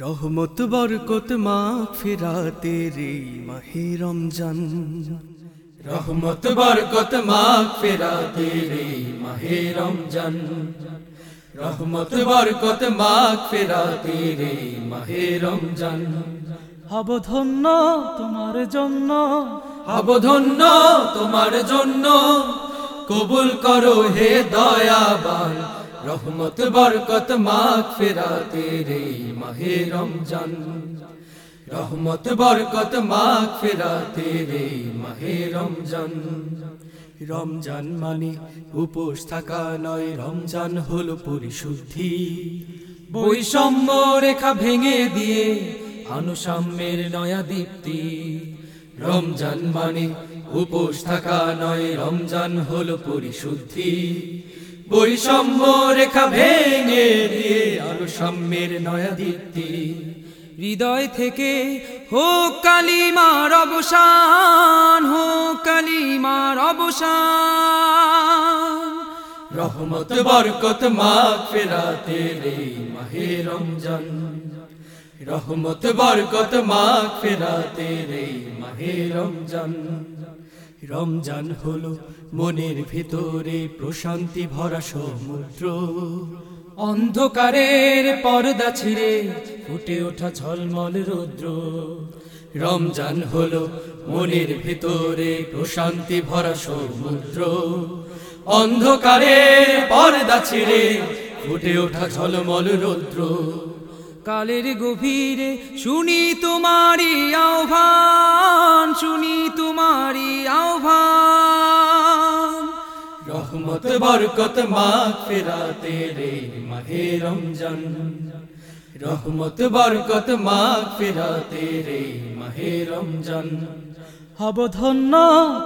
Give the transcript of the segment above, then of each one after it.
রহমত বরকত মা ফিরাতে রে মাহে রমজান। রহমত বরকত মাগ ফেরাতে রে মাহে রমজান। রহমত বরকত মাগ ফেরাতে রে মাহে রমজান। অবধন্য তোমার জন্য। অবধন্য তোমার জন্য। কবুল করো হে দয়াবান। রহমত, বরকত, মাগ ফেরাতে রে মাহে রমজান। রহমত, বরকত, মাগ ফেরাতে রে মাহে রমজান। রমজান মানে উপোস থাকা নয়, রমজান হলো পরিশুদ্ধি। বৈষম্য রেখা ভেঙে দিয়ে আনুসাম্যের নয়া দীপ্তি। রমজান মানে উপোস থাকা নয়, রমজান হলো পরিশুদ্ধি। বৈষম্য রেখা ভেঙে দিয়ে আনুসাম্যের নয়া দীপ্তি। হৃদয় থেকে হোক কালিমার অবসান, হোক কালিমার অবসান। রহমত, বরকত মা ফেরাতে রে মাহে রমজান। রহমত, বরকত মা ফেরাতে রে মাহে রমজান। রমজান হলো মনের ভিতরে প্রশান্তি ভরা সমুদ্র। অন্ধকারের পর্দা ছিঁড়ে ফুটে ওঠা ঝলমল রুদ্র। রমজান হলো মনের ভিতরে প্রশান্তি ভরা সমুদ্র। অন্ধকারের পর্দা ছিঁড়ে ফুটে ওঠা ঝলমল রুদ্র। কালের গভীরে শুনি তোমারি আহ্বান। রহমত বরকত মাগ ফেরাতে রে মাহে রমজান। রহমত বরকত মাগ ফেরাতে রে মাহে রমজান। অবধন্য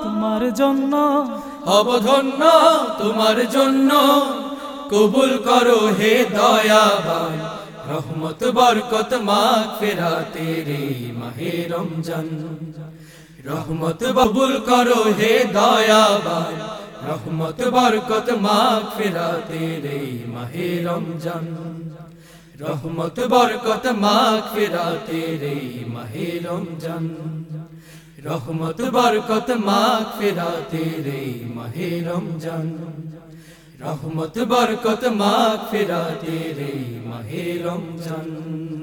তোমার জন্য। অবধন্য তোমার জন্য। কবুল করো হে দয়া দয়াবান। রহমত বরকত মাগ ফেরাতে রে মাহে রমজান। রহমত কবুল করো হে দয়া দয়াবান। রহমত, বরকত মাগ ফেরাতে রে মাহে রমজান। রহমত, বরকত মাগ ফেরাতে রে মাহে রমজান। রহমত, বরকত মাগ ফেরাতে রে মাহে রমজান। রহমত, বরকত মাগ ফেরাতে রে মাহে রমজান।